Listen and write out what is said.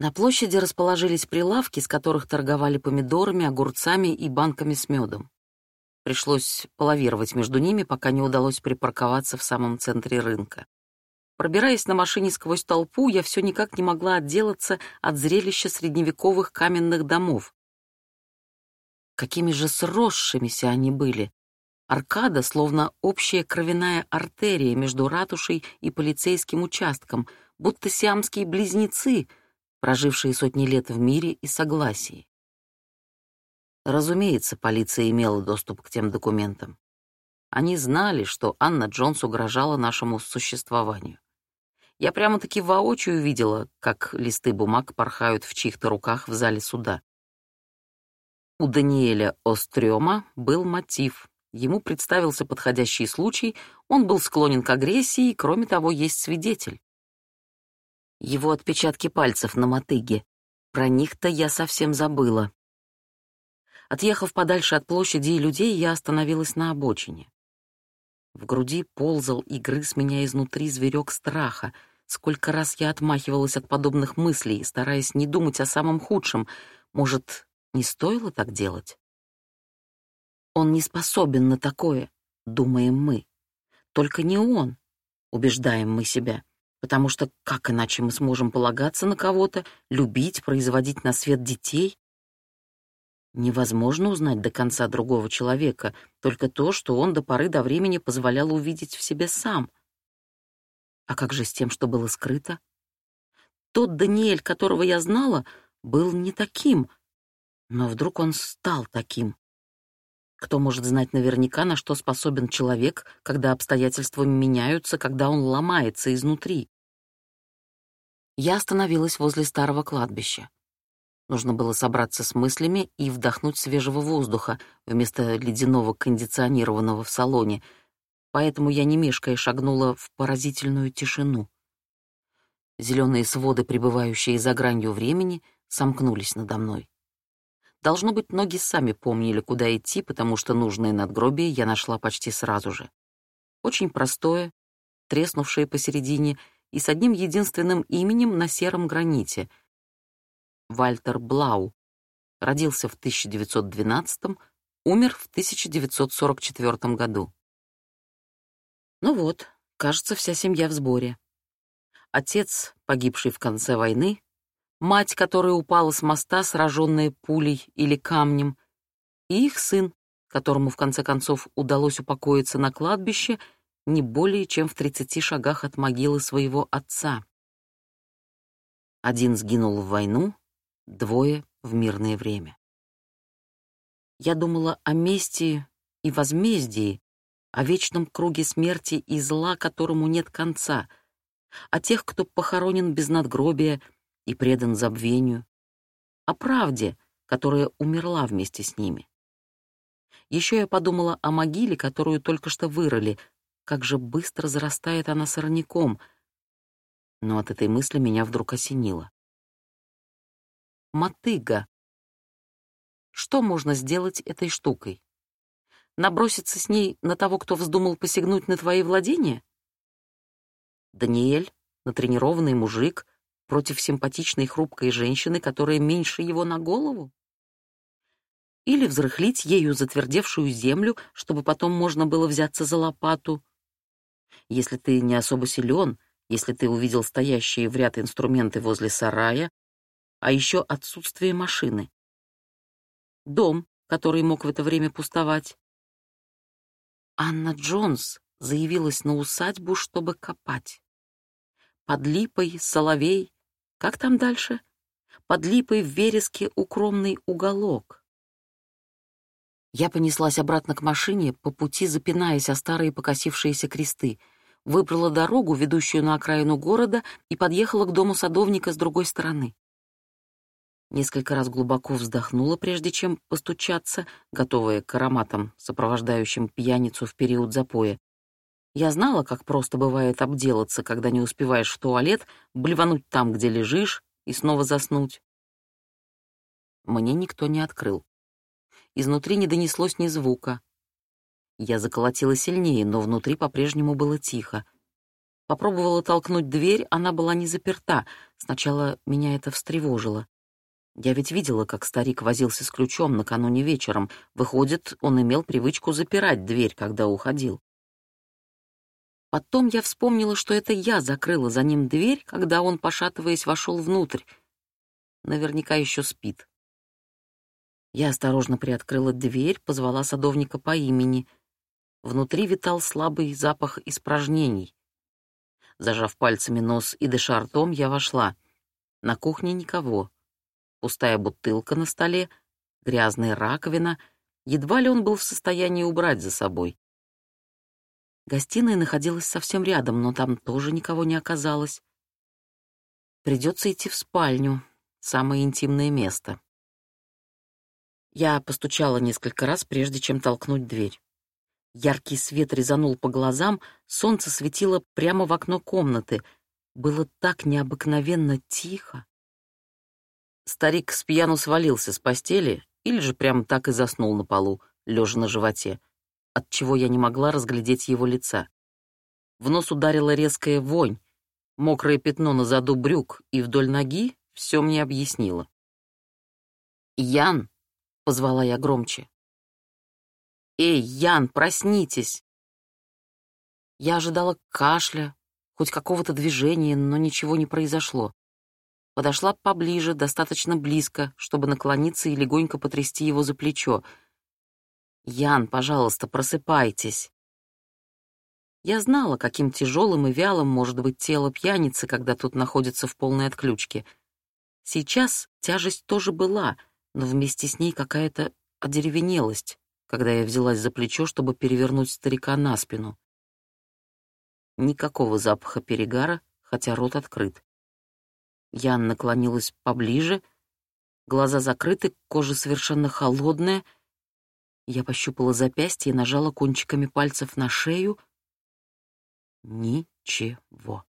На площади расположились прилавки, с которых торговали помидорами, огурцами и банками с медом. Пришлось половировать между ними, пока не удалось припарковаться в самом центре рынка. Пробираясь на машине сквозь толпу, я все никак не могла отделаться от зрелища средневековых каменных домов. Какими же сросшимися они были. Аркада словно общая кровяная артерия между ратушей и полицейским участком, будто сиамские близнецы, прожившие сотни лет в мире и согласии. Разумеется, полиция имела доступ к тем документам. Они знали, что Анна Джонс угрожала нашему существованию. Я прямо-таки воочию видела, как листы бумаг порхают в чьих-то руках в зале суда. У Даниэля Острёма был мотив. Ему представился подходящий случай, он был склонен к агрессии, и, кроме того, есть свидетель. Его отпечатки пальцев на мотыге. Про них-то я совсем забыла. Отъехав подальше от площади и людей, я остановилась на обочине. В груди ползал и грыз меня изнутри зверек страха. Сколько раз я отмахивалась от подобных мыслей, стараясь не думать о самом худшем. Может, не стоило так делать? Он не способен на такое, думаем мы. Только не он, убеждаем мы себя потому что как иначе мы сможем полагаться на кого-то, любить, производить на свет детей? Невозможно узнать до конца другого человека, только то, что он до поры до времени позволял увидеть в себе сам. А как же с тем, что было скрыто? Тот Даниэль, которого я знала, был не таким, но вдруг он стал таким. Кто может знать наверняка, на что способен человек, когда обстоятельства меняются, когда он ломается изнутри? Я остановилась возле старого кладбища. Нужно было собраться с мыслями и вдохнуть свежего воздуха вместо ледяного кондиционированного в салоне, поэтому я не мешкая шагнула в поразительную тишину. Зеленые своды, пребывающие за гранью времени, сомкнулись надо мной. Должно быть, ноги сами помнили, куда идти, потому что нужное надгробие я нашла почти сразу же. Очень простое, треснувшее посередине и с одним единственным именем на сером граните. Вальтер Блау. Родился в 1912 умер в 1944 году. Ну вот, кажется, вся семья в сборе. Отец, погибший в конце войны, мать, которая упала с моста, сраженная пулей или камнем, и их сын, которому в конце концов удалось упокоиться на кладбище не более чем в тридцати шагах от могилы своего отца. Один сгинул в войну, двое — в мирное время. Я думала о мести и возмездии, о вечном круге смерти и зла, которому нет конца, о тех, кто похоронен без надгробия — и предан забвению, о правде, которая умерла вместе с ними. Еще я подумала о могиле, которую только что вырыли, как же быстро зарастает она сорняком, но от этой мысли меня вдруг осенило. Мотыга. Что можно сделать этой штукой? Наброситься с ней на того, кто вздумал посягнуть на твои владения? Даниэль, натренированный мужик — против симпатичной хрупкой женщины, которая меньше его на голову? Или взрыхлить ею затвердевшую землю, чтобы потом можно было взяться за лопату? Если ты не особо силен, если ты увидел стоящие в ряд инструменты возле сарая, а еще отсутствие машины. Дом, который мог в это время пустовать. Анна Джонс заявилась на усадьбу, чтобы копать. Под липой соловей как там дальше? Под липой в вереске укромный уголок. Я понеслась обратно к машине, по пути запинаясь о старые покосившиеся кресты, выбрала дорогу, ведущую на окраину города, и подъехала к дому садовника с другой стороны. Несколько раз глубоко вздохнула, прежде чем постучаться, готовая к ароматам, сопровождающим пьяницу в период запоя, я знала, как просто бывает обделаться, когда не успеваешь в туалет, блевануть там, где лежишь, и снова заснуть. Мне никто не открыл. Изнутри не донеслось ни звука. Я заколотила сильнее, но внутри по-прежнему было тихо. Попробовала толкнуть дверь, она была не заперта. Сначала меня это встревожило. Я ведь видела, как старик возился с ключом накануне вечером. Выходит, он имел привычку запирать дверь, когда уходил. Потом я вспомнила, что это я закрыла за ним дверь, когда он, пошатываясь, вошел внутрь. Наверняка еще спит. Я осторожно приоткрыла дверь, позвала садовника по имени. Внутри витал слабый запах испражнений. Зажав пальцами нос и дыша ртом, я вошла. На кухне никого. Пустая бутылка на столе, грязная раковина. Едва ли он был в состоянии убрать за собой. Гостиная находилась совсем рядом, но там тоже никого не оказалось. Придется идти в спальню, самое интимное место. Я постучала несколько раз, прежде чем толкнуть дверь. Яркий свет резанул по глазам, солнце светило прямо в окно комнаты. Было так необыкновенно тихо. Старик с пьяну свалился с постели или же прямо так и заснул на полу, лежа на животе, отчего я не могла разглядеть его лица. В нос ударила резкая вонь, мокрое пятно на заду брюк и вдоль ноги все мне объяснило. «Ян!» — позвала я громче. «Эй, Ян, проснитесь!» Я ожидала кашля, хоть какого-то движения, но ничего не произошло. Подошла поближе, достаточно близко, чтобы наклониться и легонько потрясти его за плечо. «Ян, пожалуйста, просыпайтесь!» Я знала, каким тяжелым и вялым может быть тело пьяницы, когда тут находится в полной отключке. Сейчас тяжесть тоже была, но вместе с ней какая-то одеревенелость когда я взялась за плечо, чтобы перевернуть старика на спину. Никакого запаха перегара, хотя рот открыт. Ян наклонилась поближе, глаза закрыты, кожа совершенно холодная. Я пощупала запястье и нажала кончиками пальцев на шею. Ничего.